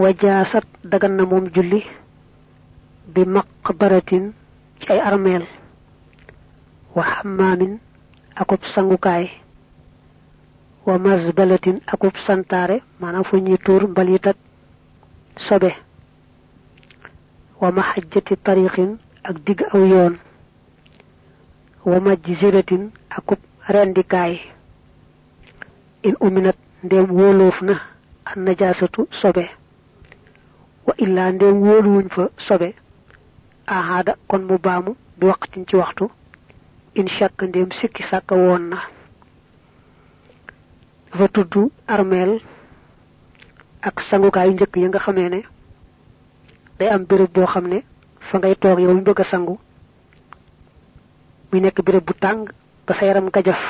wajaasat dagan na moom julli bi maqbaratin ci ay armeel. Wa hammaamin akub sangukaay. Wa mazbalatin akub santaare maanaam fu ñuy tuur mbalit sobe. Wa mahajjati tariqin ak digg aw yoon. Wa majziratin akub rendikaay. In uminat ndem na an najaasatu sobe wa illaa ndem wóoluwuñ fa sobe ahaada kon mu baamu bi waqtin ci waxtu. In shakk ndem sikki sàkka woon na. Dafa tudd armeel ak sangukaayu njëkk ya nga xamee ne day am béréb boo xam ne fa ngay toog yow ñu bëgg sangu. Muy nekk béréb bu tàng ba sa yaram gajaf.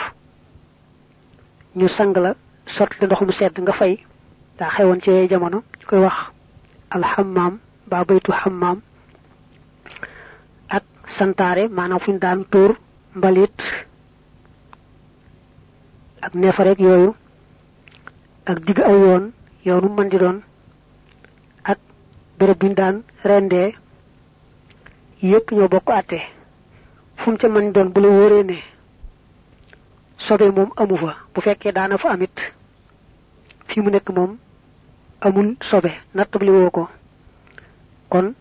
Ñu sang la sotti ndox mu sedd nga fay. Daa xewoon ci jamono koy wax alxamaam ba baytu xamaam ak santaare maanaam fu ñu daan tuur mbalit ak neefareeg yooyu ak digg aw yoon yoonu mën di doon ak béréb bi ñu daan rendee yépp ñoo bokk àtte. Ne sobe moom amu fa bu amit fi mu amul sobe nattabli woo ko. Kon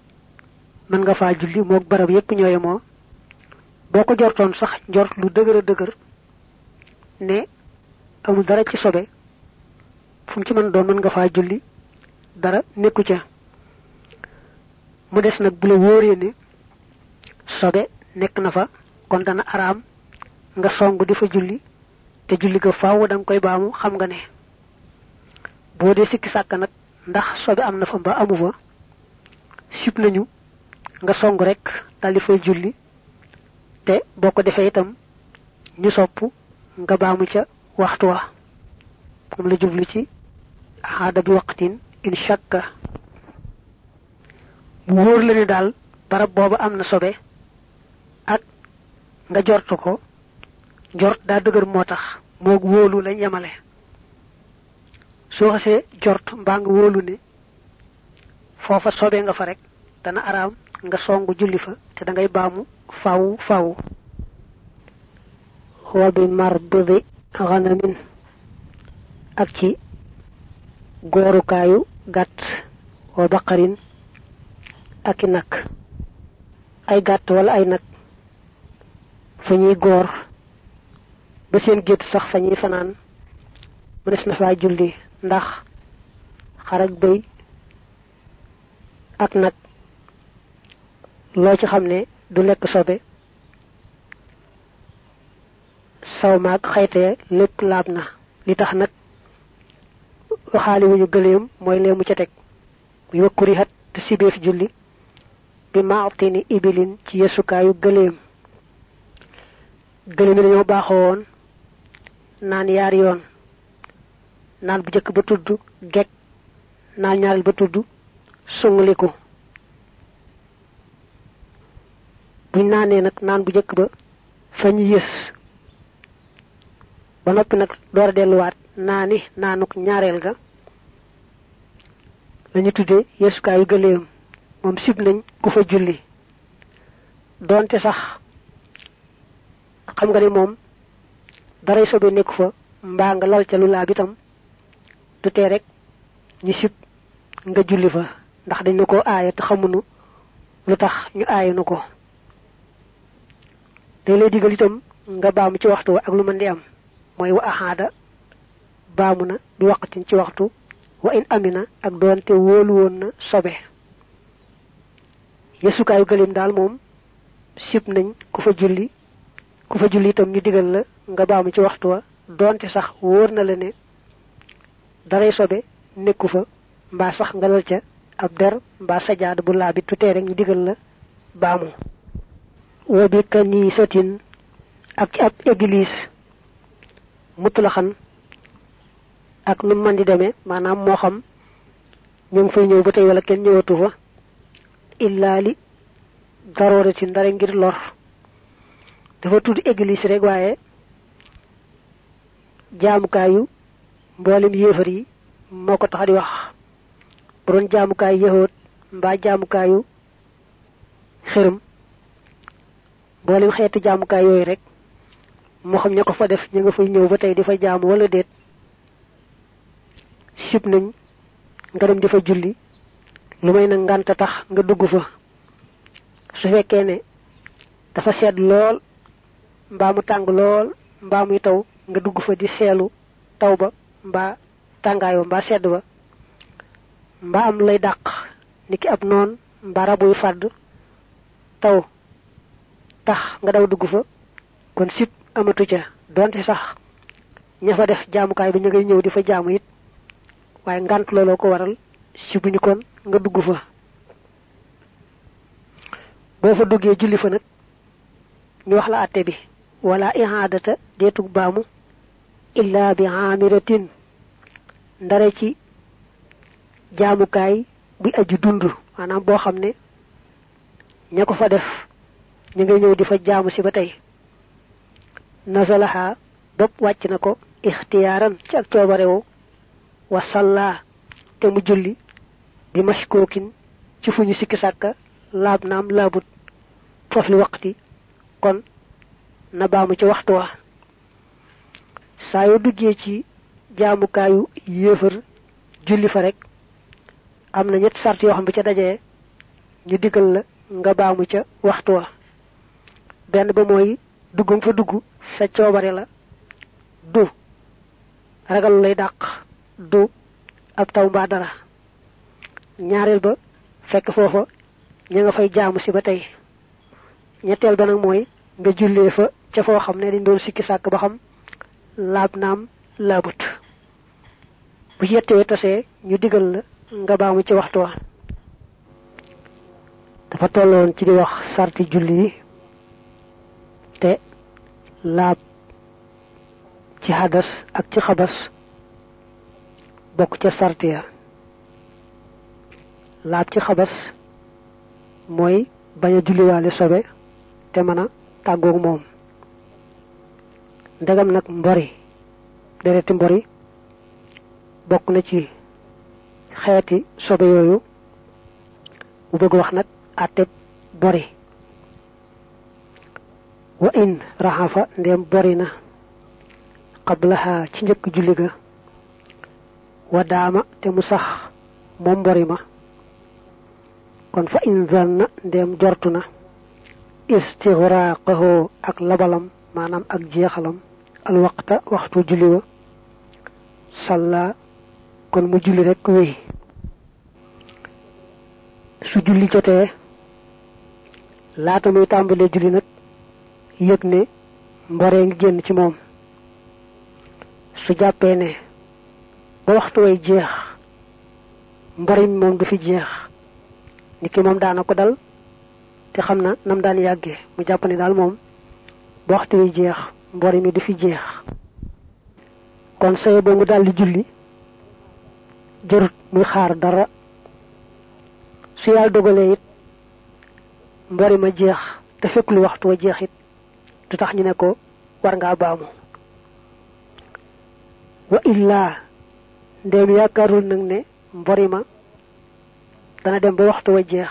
mën nga faa julli moog barab yépp ñooye moo boo ko jortoon sax njort lu dëgër a ne amul dara ci sobe fu mu ci mën doon mën nga faa julli dara nekku ca. Mu des nag bu la wóoree ne sobe nekk na fa kon dana araam nga song di fa julli te julli ga faaw da koy baamu xam nga ne boo dee sikki sàkk nag ndax sobe am na fa mba amu fa sib nañu nga song rek dal di fay julli te boo ko defee itam ñu sopp nga baamu ca waxtu wa. Moom la jublu ci aada bi waqtin in shakka. Mu wóor la ne daal barab booba am na sobe ak nga jortu ko jort daa dëgër moo tax moog wóolu lañ yemale soo xasee jort mbaa nga wóolu ne foofa sobe nga fa rek dana araam nga songu julli fa te da ngay baamu faw faw. Wa bi marbidi xanamin ak ci goorukaayu gàtt wa baqarin ak i nag. Ay gàtt wala ay nag fa ñuy góor ba seen gétt sax fa ñuy fanaan mënees na faa julli ndax xar ak bëy ak nag loo ci xam ne du lekk sobe saw maag xayte lépp laab na. Li tax nag waxaali wuñu gëleem mooy leemu ca teg. Muy wakkuri xat te sibeef julli bi maatini ibilin ci yesukaayu gëleem gëleem yi dañoo baaxoo woon naan yaar yoon. Naan bu jëkk ba tudd geg naan ñaareel ba tudd sungliku buñ naanee nag naan bu jëkk ba fa ñu yës. Ba noppi nag door a delluwaat naani naanuk ñaareel ga lañu tuddee yësukaayu gëléem. Moom sib nañ ku fa julli. Doonte sax xam nga ne moom daray sobe fa mbaa nga lal ca lu du tee rek ñu sib nga julli fa ndax dañ la ko aaya te xamunu lu tax ñu aaya nu ko. Day lay digal itam nga baamu ci waxtu ak lu mën di am mooy wa axaada baamu na bi waqtin ci waxtu wa in amina ak doonte wóolu woon na sobe. Yesukaayu gëléem daal moom sib nañ ku fa julli ku fa julli itam ñu digal la nga baamu ci waxtu wa doonte sax wóor na la ne daray sobe nekku fa mbaa sax nga lal ca ab der mbaa sajaada bu laabit tutee rek ñu digal la baamu wa bi kanisatin ak ab église mutlaxan ak nu man di demee maanaam xam ñu fay ba wala kenn ñëwatu fa illaa li ndare ngir lor. Dafa tudd église rek waaye jaamukaayu mboolem yéefar yi moo tax di wax. bu doon jaamukaay yahoot mbaa jaamukaayu xërëm mboolem xeeti jaamukaay yooyu rek moo xam ña ko fa def ñu nga fay ñëw ba tey di fa wala déet sib nañ nga dem di julli. lu may nag ngànta tax nga dugg fa. su fekkee ne dafa sedd lool mbaa mu tàng lool mbaa muy taw nga dugg fa di seelu taw ba mbaa tàngaayo mbaa sedd ba mbaa am lay dàq niki ab noon mbaa rabuy fàdd taw. Tax nga daw dugg fa. Kon sip amatu ca. Donte sax ña fa def jaamukaay bi ñu ngay ñëw di fa jaamu it. Waaye ngant looloo ko waral. Sibuñu kon nga dugg fa. Boo fa julli fa ñu wax la bi. Wala baamu illa bi amiratin ndare ci jaamukaay bi aju dund. Maanaam boo xam ne ña ko fa def ñu ngay ñëw di fa jaamu si ba tey. Nasalaha bopp wàcc na ko ixtiyaaran ci ak coobarewu wa salla te mu julli bi mashkookin ci fu ñu sikki sàkka laab naam laabut foofu li waqti. Kon na baamu ci waxtu wa. Saa yoo duggee ci jaamukaayu yéefar julli fa rek am na ñetti sart yoo xam bu ca dajee ñu digal la nga baamu ca waxtu wa. Benn ba mooy dugg nga fa dugg sa coobare la du. Ragal lay dàq du. Ab taw mbaa dara. Ñaareel ba fekk foofa ña nga fay jaamu si ba tey. Ñetteel ba nag mooy nga jullee fa ca foo xam ne dañ doon sikki sàkk ba xam laab naam laabut bu yettee tasee ñu digal la nga baamu ci waxtu wa. Dafa tolloon ci di wax sarti julli yi te laab ci hadas ak ci xabas bokk ca sart ya. Laab ci xabas mooy bañ a julliwaale sobe te mën a tàggoog ndegam nag mbori. Dereti mbori bokk na ci xeeti sobe yooyu mu bëgg wax nag àtte bori wa in raxafa ndem bori na. Qablaha ci njëkk julli ga. Wa daama te mu sax mbori ma. Kon fa in zanna ndem jortu na. Ak labalam maanaam ak jeexalam al waqta waxtu julli salla kon mu julli rek wéy. Su julli jotee laata muy tàmbalee julli nag yëg ne mboree ngi génn ci moom. Su jàppee ne ba waxtu way jeex mbori mi moom du fi jeex. Ni ki moom daana ko dal te xam na nam daan yàggee. Mu jàpp ne daal moom waxtu way jeex mbori mi du fi jeex. Kon saye boo mu daal di julli. Jërut muy xaar dara. Su yàlla dogalee it mbori ma jeex te fekk lu waxtu wa jeex it du tax ñu ne ko war ngaa baamu. Wa illaa ndéem yaakaarul nag ne mbori ma dana dem ba waxtu wa jeex.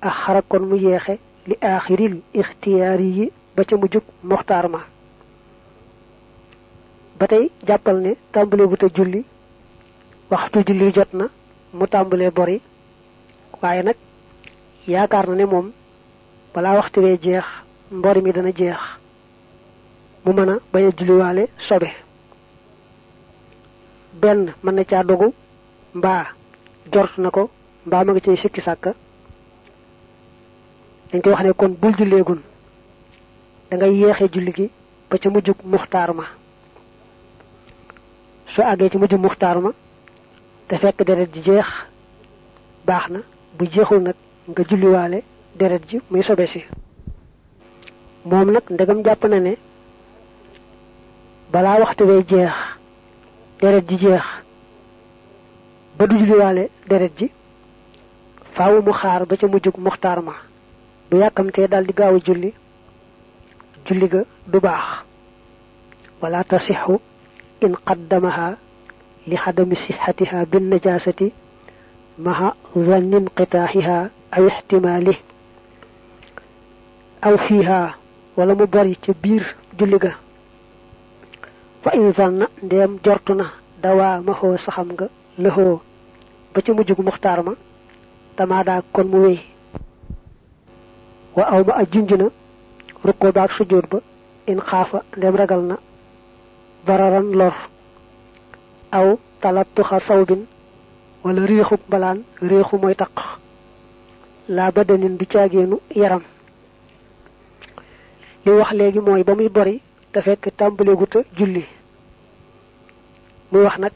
Ak xara kon mu yeexe li aaxiril ixtiyaari yi ba ca mu jug moxtaar ma. Ba tey jàppal ne tàmbalee bu te julli waxtu julli jot na mu tàmbalee bori. Waaye nag yaakaar na ne moom balaa waxtu wee jeex mbori mi dana jeex. Mu mën a bañ a julliwaale sobe. Benn mën na caa dogu mbaa jort na ko mbaa ma nga cay sikki sàkka. Dañ koy wax ne kon bul julleegun da ngay yeexee julli gi ba ca mujjug muxtaar ma. Soo àggee ci mujjug muxtaar ma te fekk deret ji jeex baax na bu jeexul nag nga julliwaale deret ji muy sobe si. Moom nag ndegam jàpp na ne balaa waxtu wee jeex deret ji jeex ba du julliwaale deret ji faawu mu xaar ba ca muxtaar ma bu yàkkamtee daal di gaaw julli julli ga du baax wala tasixu in qaddamaha li xadami sixatiha bin najasati maha zannin qitaaxiha ay ixtimaali aw fiiha wala mu bari ca biir julli ga fa in zanna ndeem jortu na dawaa maxoo saxam nga lëxoo ba ca mujjug muxtaar ma tamaadaa kon mu wéy wa aw ma a junj na rukkoo baag sujjóot ba in xaafa ndem ragal na dararan lor aw talattuxa sawbin wala réexuk mbalaan réexu mooy taq laa badanin du caageenu yaram. Li wax léegi mooy ba muy bori te fekk tàmbaleeguta julli. Muy wax nag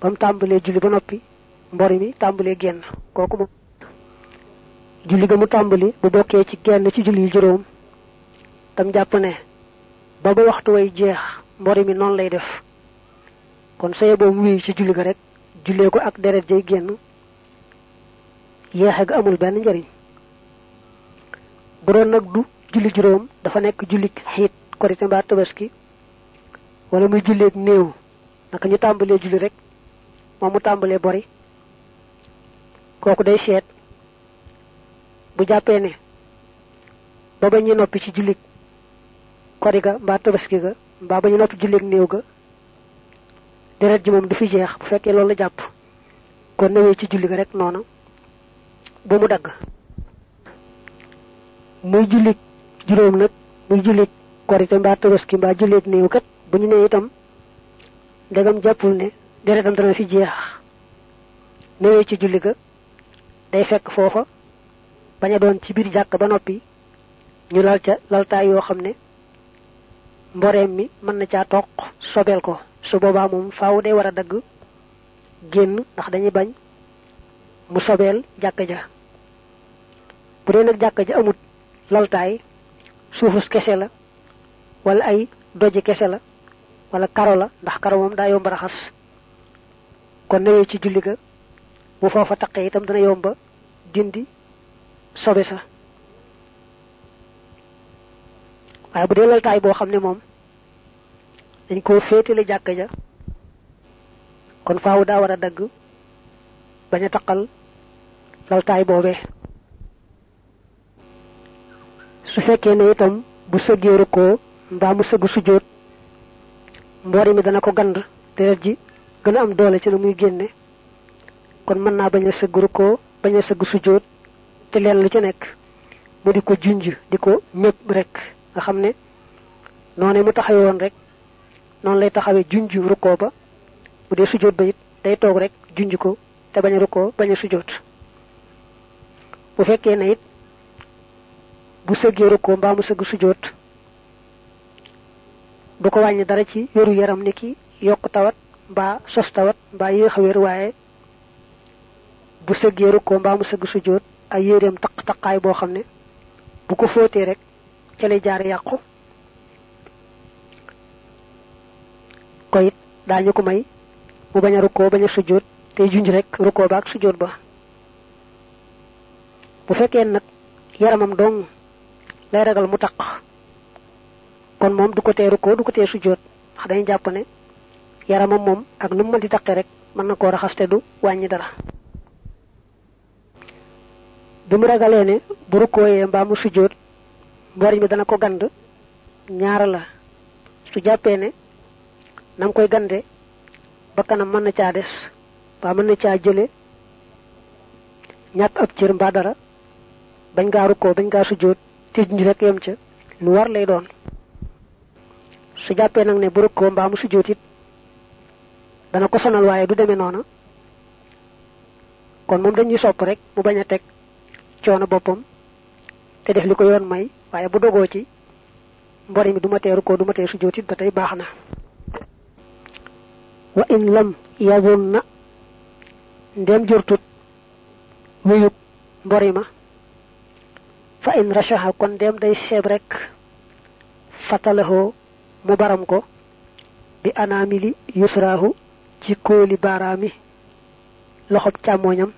ba mu tàmbalee julli ba noppi mbori mi tàmbalee génn. Kooku moom julli ga mu tàmbali bu bokkee ci genn ci julli juróom tam jàpp ne ba ba waxtu way jeex mbori mi noonu lay def. Kon saye boobu wéy ci julli ga rek jullee ko ak deret jay génn yeexe ga amul benn njariñ. Bu doon du julli juróom dafa nekk jullik xiit korite mbaa tabaski wala muy julleeg néew naka ñu tàmbalee julli rek moom mu tàmbalee bori. Kooku day seet bu jàppee ne ba ba ñu noppi ci jullik kori ga mbaa tabaski ga mbaa ba ñu noppi julleeg néew ga deret ji moom du fi jeex bu fekkee loolu la jàpp. Kon newee ci julli ga rek noona ba mu dagg. Muy jullik juróom nag muy jullik korite mbaa tabaski mbaa julleeg néew kat bu ñu itam ndegam jàppul ne deretam dana fi jeex. Newee ci julli ga day fekk foofa bañ a doon ci biir jàkk ba noppi ñu lal ca laltaay yoo xam ne mboreem mi mën na caa toq sobeel ko. Su boobaa moom faaw day war a génn ndax dañuy bañ mu sobeel jàkk ja. Bu dee nag jàkk ja amut laltaay suufus kese la wala ay doji wala karo la ndax karo moom daa yomba raxas. Kon newee ci julli ga bu foofa taqee itam dana yomba dindi sobe sa waaye bu dee laltaay boo xam ne moom dañ koo féetale jàkk ja kon faaw daa war a dagg bañ a taqal laltaay boobee. Su fekkee ne itam bu sëggee rukkoo mbaa mu sëgg sujjóot mi dana ko gand deret ji gën a am doole ci la muy génne. Kon mën naa bañ a sëgg rukkoo bañ a sëgg sujjóot te leen lu ci nekk mu di ko junj di ko rek nga xam ne noonu mu taxawee woon rek noonu lay taxawee junj rukkoo ba bu dee sujjóot ba day toog rek junj ko te bañ a rukkoo bañ a sujjóot. Bu fekkee ne it bu sëggee rukkoo mbaa mu sëgg sujjóot du ko wàññi dara ci yoru yaram ni ki yokk tawat mbaa sos tawat mbaa yéex a wér waaye bu sëggee rukkoo mbaa mu sëgg sujjóot ay yéreem taq taqaay boo xam bu ko fóotee rek ca lay jaar yàqu ko it daañu ko may mu bañ a rukkoo bañ a sujjóot tey junj rek rukkoo ba ak sujjóot ba bu fekkee nag yaramam dong. Lay ragal mu taq kon moom du ko tee rukkoo du ko tee sujjóot ndax dañu jàpp ne yaramam moom ak nu mu mën di taqe rek mën na koo du wàññi dara bi mu ragalee bu rukkooyee mbaa mu sujjóot mboriñ mi dana ko gand ñaara la. Su ne na nga koy gande ba kanam mën na caa des mbaa mën na caa jële ñàkk ab cër dara bañ ngaa rukkoo bañ sujjóot tij ñi rek yem ca lu war lay doon. Su bu mu dana ko sonal waaye du demee noona. Kon moom dañuy sopp rek mu bañ a teg coono te def yoon may waaye bu dogoo ci mbori mi du ma teeru ko du ma tee sujjóot it ba tey baax na. Wa in lam yazun na ndem jortut wéyub mbori ma. Fa in rashaha kon ndem day seeb rek fatalahoo mu baram ko. Bi anaamili yusraahu ci kóoli baaraami loxob càmmooñam.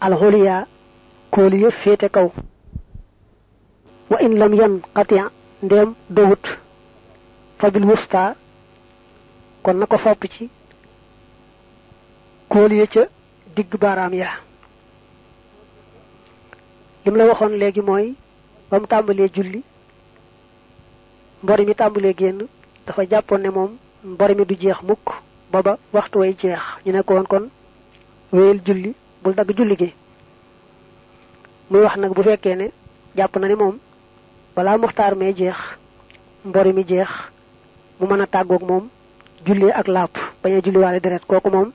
Alxuliyaa kóoli ya féete kaw wa in lam yan xatiya ndéem dowut. Fabil wusta kon na ko fopp ci kóoli ya ca digg baaraam ya. Lim la waxoon léegi mooy ba mu tàmbalee julli mbori mi tàmbalee génn dafa jàppoon ne moom mbori mi du jeex mukk baba waxtu way jeex. Ñu ne ko woon kon wéyal julli bul julli gi. Muy wax nag bu fekkee ne jàpp na ne balaa muxtaar mee jeex mbori mi jeex mu mën a tàggoog moom julli ak laap bañ a julli waale deret. Kooku moom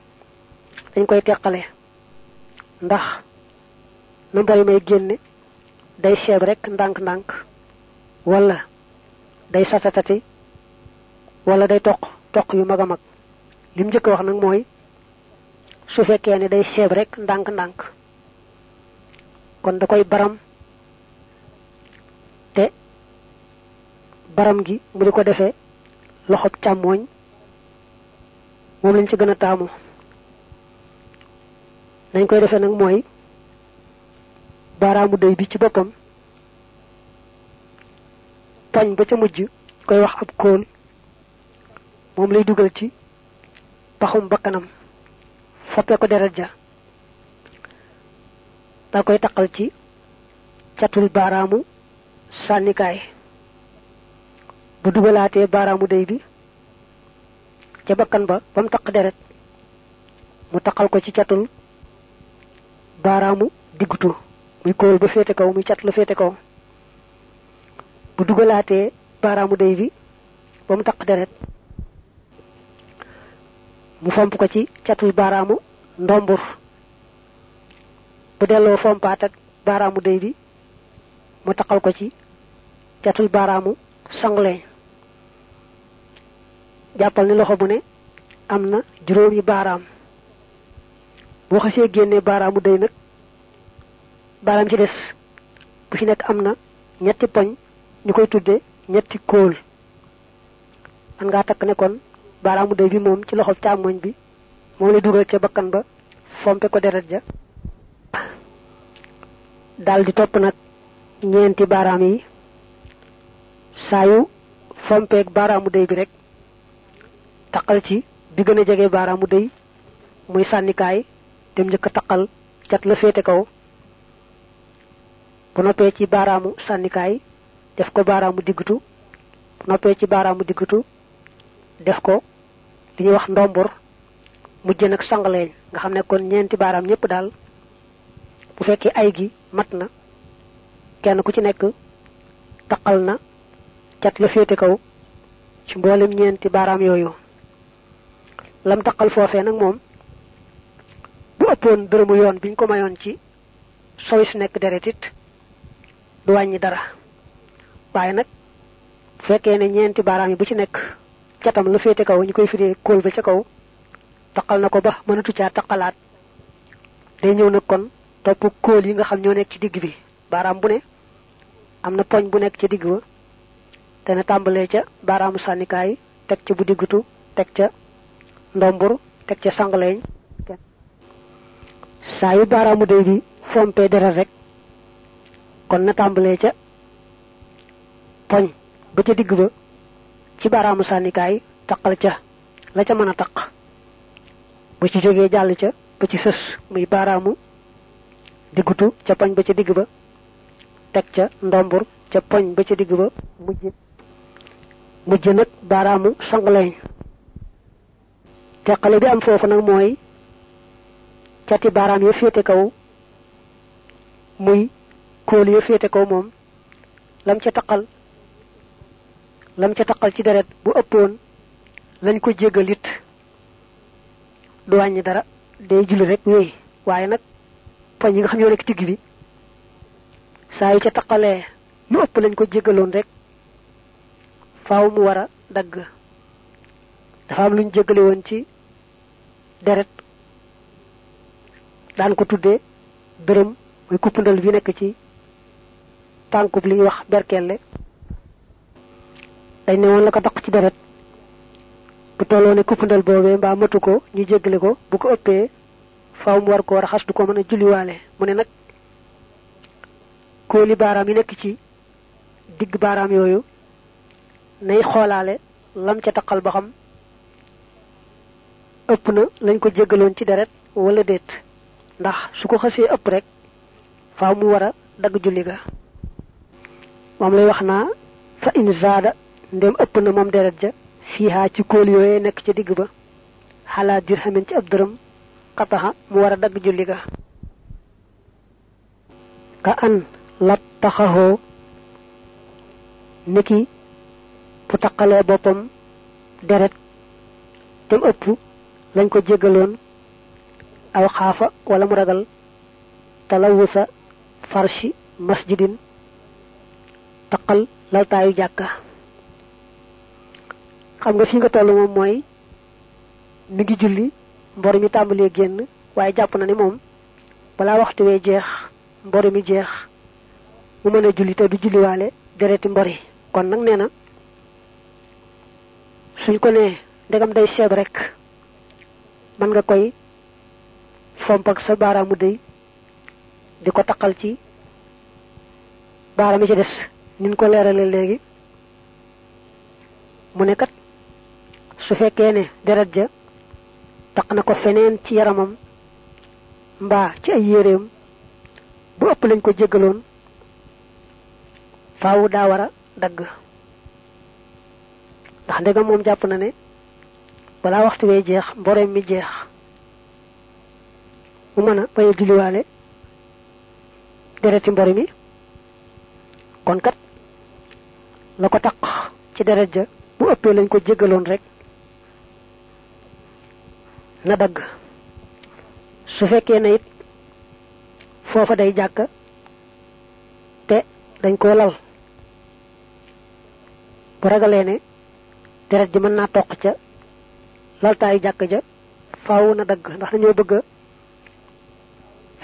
dañ koy teqale ndax na mbori may génne day xeeb rek ndànk-ndànk wala day satatati wala day toq toq yu mag a mag. Lim njëkk wax nag mooy su fekkee ne day xeeb rek ndànk-ndànk kon da koy baram te baram gi mu di ko defee loxob càmmooñ moom lañ ci gën a taamu. Nañ koy defee nag mooy baaraamu day bi ci boppam poñ ba ca mujj koy wax ab kóol moom lay dugal ci paxum bakkanam foppe ko ja da koy taqal ci catul baaraamu sànnikaay bu dugalaatee baaraamu day bi ca bakkan ba ba mu taq deret mu taqal ko ci catul baaraamu diggutu muy kóol ba féete kaw muy cat la féete kaw bu dugalaatee baaraamu day bi ba mu taq deret mu fomp ko ci catul baaraamu ndombur bu delloo fompaat ak baaraamu day bi mu taqal ko ci catul baaraamu sangleñ jàppal ni loxo bu ne am na juróomi baaraam. Boo xasee génnee baaraamu day nag baaraam ci des bu ci nekk am na ñetti poñ ñu koy tudde ñetti kóol. Man ngaa takk ne kon baaraamu day bi moom ci loxo càmmoñ bi moom lay dugal ca bakkan ba fompe ko deret ja. Daldi topp nag ñeenti baaraam yi saa yu fompeeg baaraamu day bi rek taqal ci bi gën a jege baaraamu day muy sànnikaay dem njëkk a taqal cat la féete kaw. Bu noppee ci baaraamu sànnikaay def ko baaraamu diggutu bu noppee ci baaraamu diggutu def ko li ñuy wax ndombur mujj nag sangaleeñ nga xam ne kon ñeenti baaraam ñëpp daal bu ay gi mat na kenn ku ci nekk taqal na cat la féete kaw ci mboolem ñeenti baaraam yooyu. Lam taqal foofee nag moom bu ëppoon dërëmu yoon biñ ko mayoon ci sowi su nekk deret it du wàññi dara. Waaye nag bu fekkee ne ñeenti baaraam yi bu ci nekk catam la féete kaw ñu koy firee kóol ba ca kaw taqal na ko ba mënatu caa taqalaat. Day ñëw nag kon topp kóol yi nga xam ñoo nekk ci digg bi. Baaraam bu ne am na poñ bu nekk ci digg ba te na tàmbalee ca baaraamu sànnikaay teg ca bu diggutu teg ca ndombur teg ca sangaleeñ saa yu baaraamu bi fompee deret rek. Kon na tàmbalee ca poñ ba ca digg ba ci baaraamu sànnikaay taqal ca la ca mën a taq. Bu ci jógee jàll ca ba ci sës muy baaraamu diggutu ca ba ca digg ba teg ca ndombur ca ba ca digg ba mujj nag baaraamu sangaleeñ teqale bi am foofu nag mooy cati baaraam ya féete kaw muy kóol ya kaw lam ca lam ca taqal ci deret bu ëppoon lañ ko jéggal it. Du wàññi dara day julli rek wéy waaye nag poñ yi nga xam ñoo bi yu ca taqalee lañ ko rek faaw mu war a dagg. dafa am luñ jéggale woon ci deret. daan ko tuddee dërëm muy kuppandal bi nekk ci tànkub li ñuy wax berkelle. dañ ne woon la ko taq ci deret. bu tolloo ne kuppandal boobee mbaa matu ko ñu jéggale ko. bu ko ëppee faaw mu war koo raxas du ko mën a julliwaale. mu ne nag kóoli baaraam yi nekk ci digg baaraam yooyu nay xoolaale lam ca taqal ba xam ëpp na lañ ko jéggaloon ci deret wala déet. ndax su ko xasee ëpp rek faaw mu war a dagg julli ga. moom lay wax naa fa in zaada ndem ëpp na moom deret ja fiihaa ci kóol yooyee nekk ca digg ba. xalaa dirhamin ci ab dërëm xataxa mu war a dagg julli ga. ka an lat taxaxoo niki bu taqalee boppam deret tem ëpp lañ ko jéggaloon aw xaafa wala mu ragal talawusa farshi masjidin taqal laltaayu jàkka. Xam nga fi nga toll moom mooy mi ngi julli mbor mi tàmbalee génn waaye jàpp na ni moom balaa waxtu wee jeex mbor mi jeex mu mën a julli te du julliwaale dereti mbori kon nag nee na suñ ko nee ndegam day seeb rek. Mën nga koy fomp ak sa baaraamu dëy di ko taqal ci baaraam ci des. Nin ko leerale léegi mu ne kat su fekkee ne deret ja taq na ko feneen ci yaramam mbaa ci ay bu ëpp lañ ko jéggaloon faawu daa war a dagg ndax ndegam moom jàpp na ne balaa waxtu wee jeex mboreem mi jeex mu mën a a julliwaale dereti mbori mi. Kon kat la ko taq ci deret ja bu ëppee lañ ko jéggaloon rek na dagg. Su fekkee na it foofa day jàkk te dañ ko lal. Bu ragalee ne deret ji mën naa toq ca laltaayu jàkk ja faaw na dagg ndax dañoo bëgg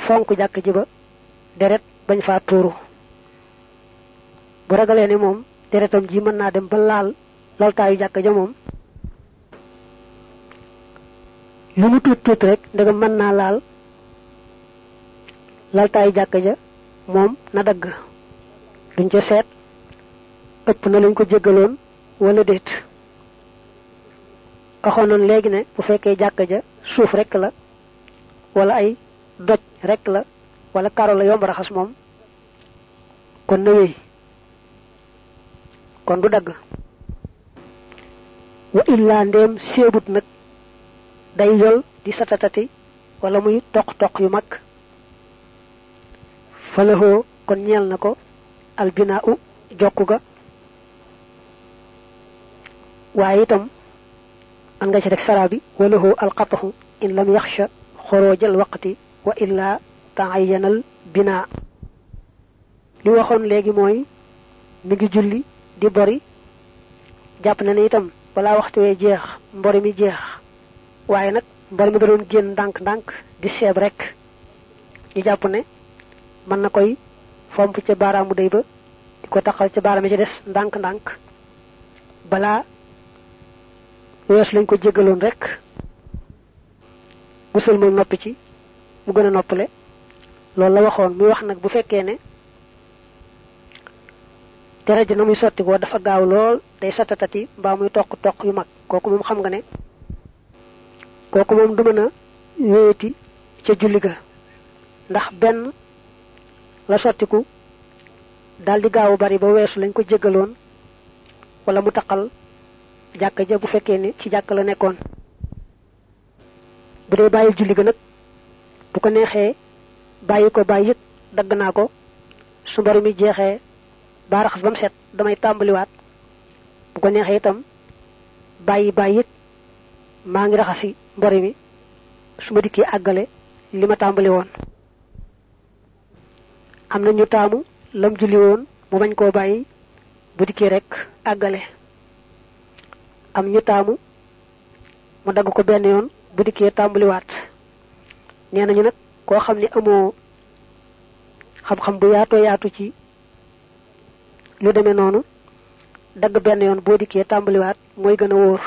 fonk jàkk ji ba deret bañ faa tuuru. Bu ragalee ne moom deretam ji mën naa dem ba laal laltaayu jàkk ja moom lu mu tuut tuut rek ndegam mën naa laal laltaayu jàkk ja moom na dagg. Duñ ca seet ëpp na lañ ko jéggaloon wala déet waxoon nañ léegi ne bu fekkee jàkk ja suuf rek la wala ay doj rek la wala karo la yomb raxas moom kon na wéy. Kon du dagg. Wa illaa ndéem séebut nag day yol di satatati wala muy toq-toq yu mag. Falahoo kon ñeel na ko albinaa u jokku ga. Waaye itam an nga ci rek sara bi walahoo alqataxu in lam yaxsha xoroojal waqti wa illaa taayanal binaa li waxoon léegi mooy mi ngi julli di bori jàpp na ne itam balaa waxtu wee jeex mbori mi jeex waaye nag mbori mi da doon génn ndànk-ndànk di seeb rek ñu jàpp ne mën na fomp ca baaraamu day ba di ko baaraam ci des ndànk-ndànk balaa wees lañ ko jéggaloon rek. Musal moom noppi ci mu gën a noppale. Loolu la waxoon muy wax nag bu fekkee ne deret ji na muy sotti ko dafa gaaw lool day satatati mbaa muy toq toq yu mag. Kooku moom xam nga ne kooku moom du mën a wéeti ca julli ga. Ndax benn la sottiku daal di gaaw bari ba weesu lañ ko jéggaloon wala mu taqal jàkka ja bu fekkee ne ci jàkk la nekkoon. Bu dee bàyyi julli ga nag bu ko neexee bàyyi ko bàyyi yëg dagg naa ko. Su mbari mi jeexee ba raxas ba mu set damay tàmbaliwaat. Bu ko neexee itam bàyyi bàyyi yëg maa ngi raxasi mbori mi. Su ma dikkee àggale li ma tàmbali ñu taamu lam julli woon mu bañ koo bàyyi. Bu dikkee rek àggale am ñu taamu mu dagg ko benn yoon bu dikkee tàmbaliwaat. Nee nañu nag koo xam ne amoo xam-xam bu yaatoo yaatu ci lu demee noonu dagg benn yoon boo dikkee tàmbaliwaat mooy gën a wóor.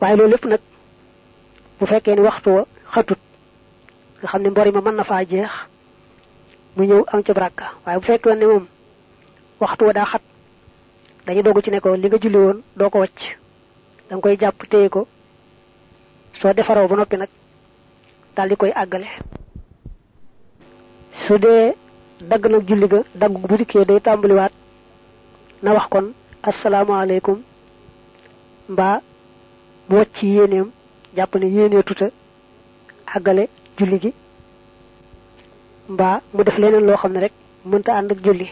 Waaye loolu lépp nag bu fekkee ni waxtu wa xatut nga xam mbori ma mën na faa jeex mu ñëw am ca baraka. Waaye bu fekkee ne moom waxtu wa xat dañu dogu ci ne ko li nga julli woon doo ko wacc. Da nga koy jàpp téye ko. Soo defaroo ba noppi nag dal di koy àggale. Su dee dagg nag julli ga dagg bu dikkee day tàmbaliwaat. Na wax kon asalaamaaleykum. Mbaa mu wacc yéeneem jàpp ne yéenee tuta àggale julli gi. Mbaa mu def leneen loo xam ne rek mënta ànd ak julli.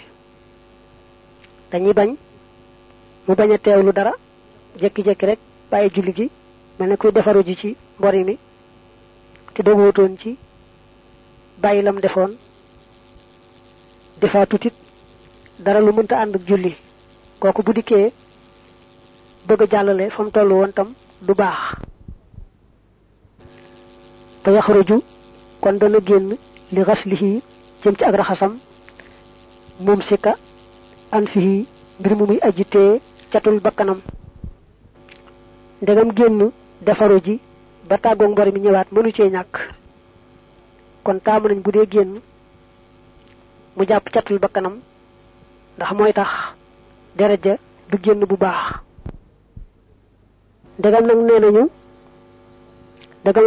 Dañuy bañ mu bañ a teewlu dara jekki-jekki rek bàyyi julli gi mel ne kuy defaru ji ci mbori mi te doguwutoon ci bàyyi lam defoon defaa tutit dara lu mënta ànd ak julli. Kooku bu dikkee bëgg a jàllale fa mu toll woon tam du baax. Fa yaxruju kon dana génn li xaslihi jëm ci ak raxasam moom sika an mbir mu catul bakkanam. Ndegam génn defaru ji ba tàggoog mbor mi ñëwaat mënu cee ñàkk. Kon taamu nañ bu dee génn mu jàpp catul bakkanam ndax mooy tax deret ja du génn bu baax. Ndegam nag nee nañu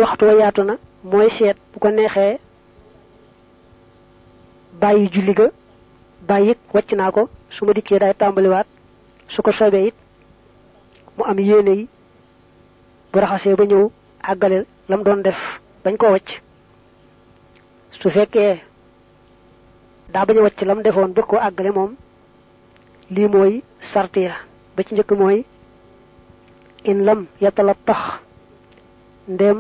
waxtu wa yaatu na mooy bu ko neexee bàyyi julli ga su ko soobee it mu am yéene yi bu raxasee ba ñëw àggale lam doon def bañ koo wàcc su fekkee daa bañ a wàcc lam defoon àggale moom lii mooy sartiya ba ci njëkk mooy in lam ndem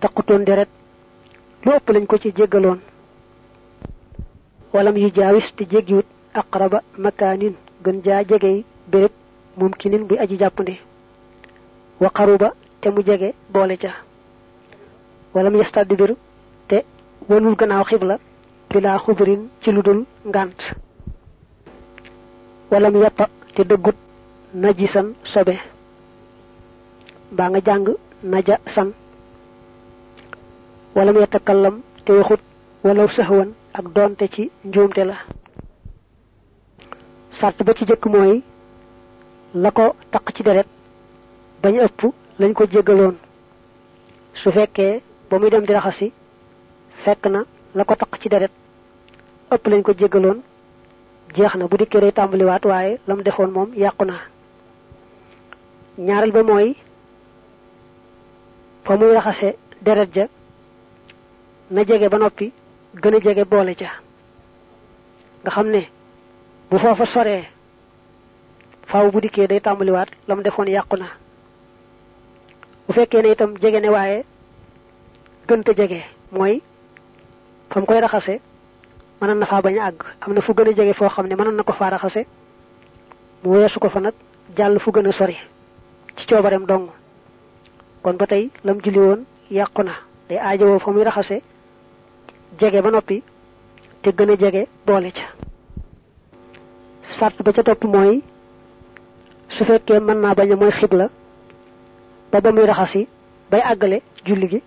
taqutoon deret lu lañ ko ci jéggaloon. Walam yu jaawis te jéggiwut aqraba makaanin gën jaa jegey béréb mumkinin buy aji jàppandi. Wa qaruba te mu jege boole ca. Walam yastadbir te wanul gannaaw xibla bila xubrin ci lu dul ngànt walam yatta te dëggut najisan sobe. Mbaa nga jàng naja san. Walam yatakallam te waxut walaw saxwan ak doonte ci njuumte la sart ba ci jëkk mooy la ko taq ci deret bañ ëpp lañ ko jéggaloon. Su fekkee ba muy dem di raxasi fekk na la ko taq ci deret ëpp lañ ko jéggaloon. Jeex na bu dikkee day tàmbaliwaat waaye lam defoon moom yàqu na. Ba mooy fa muy raxase deret ja na jege ba noppi gën a boole ca. Nga xam bu foofa soree faaw bu dikkee day tàmbaliwaat lam defoon yàqu na. Bu fekkee ne itam jege ne waaye gënta jege mooy fa mu koy raxase mënoon na faa bañ a àgg. Am na fu gën a jege foo xam ne mënoon na ko faa raxase mu weesu ko fa nag jàll fu gën a sori ci coobareem dong. Kon ba tey lam julli woon yàqu na. Day aajowoo fa muy raxase jege ba noppi te gën a jege boole ca sart ba ca topp mooy su fekkee mën naa bañ a mooy xibla ba ba muy raxasi bay àggale julli gi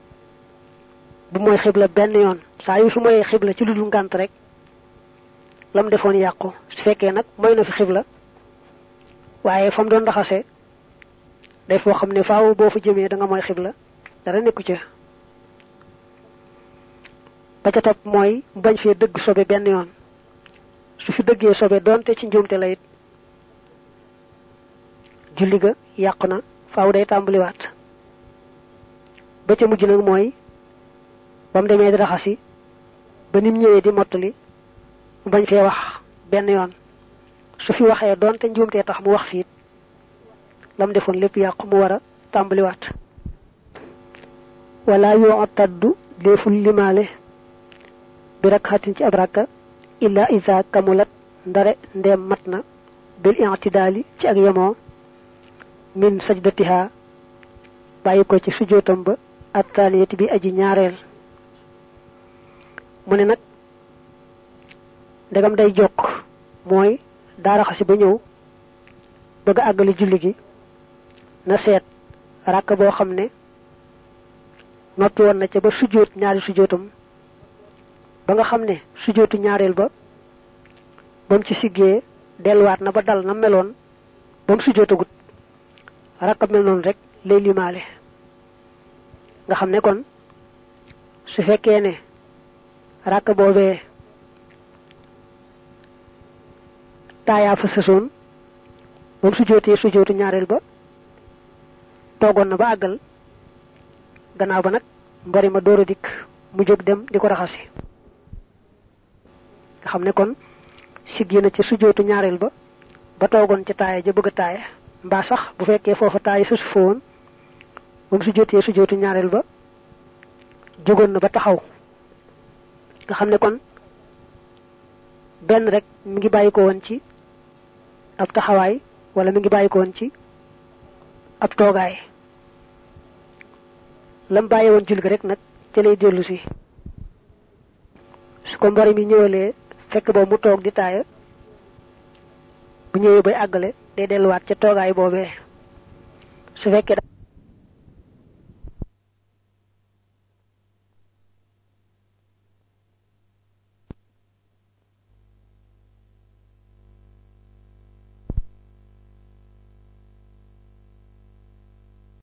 bu mooy xibla benn yoon. Saa yu su mooy xibla ci lu dul ngànt rek lam defoon yàqu. Su fekkee nag mooy na fi xibla waaye fa mu doon raxase day foo xam ne faaw boo fa jëmee da nga mooy xibla dara nekku ca. Ba ca topp mooy bañ fee dëgg sobe benn yoon su fi dëggee sobe doonte ci njuumte la it julli ga yàqu na faaw day tàmbaliwaat. Ba ca mujj nag mooy ba mu demee di raxasi ba nim ñëwee di mottali mu bañ fee wax benn yoon. Su fi waxee doonte njuumtee tax mu wax fiit lam defoon lépp yàqu mu war a tàmbaliwaat. Wala yoo taddu léeful limaale bi rakxatin ci ab rakka illa isa kamulat ndare ndeem mat na bil i'tidaali ci ak yemoo min sajdatiha bàyyi ko ci sujootam ba attaniyati bi aji ñaareel mu ne nag ndegam day jokk mooy daa raxasi ba ñëw bëgg a àggali julli gi na seet ràkk boo xam noppi na ca ba ñaari ba nga xam ne sujootu ñaareel ba ba mu ci siggee delluwaat na ba dal na meloon ba mu sujootagut rakab mel noonu rek lay limaale. Nga xam ne kon su fekkee ne rakk boobee taayaa fa sësoon moom su jootee su jootu ñaareel ba toogoon na ba àggal gannaaw ba nag mbori ma a dikk mu jóg dem di ko nga kon siggi na ci su jootu ñaareel ba ba toogoon ca taaya ja bëgg taaya. Mbaa sax bu fekkee foofa taaya sësu fa woon moom su jotee su jootu ñaareel ba na ba taxaw. Nga kon benn rek mi ngi bàyyi ko woon ci ab taxawaay wala mi ngi bàyyi ko woon ci ab toogaay. Lam bàyyi woon julli rek nag ca lay dellu si. Su ko mi ñëwalee fekk boobu mu toog di taaya bu ñëwee bay àggale day delluwaat ca toogaay boobee. Su fekkee